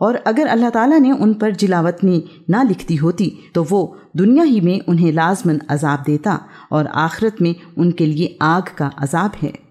और अगर अल्लाह ताला ने उन पर जिलावतनी ना लिखती होती तो वो दुनिया ही में उन्हें लाजमन अजाब देता और आखिरत में उनके लिए आग का अजाब है।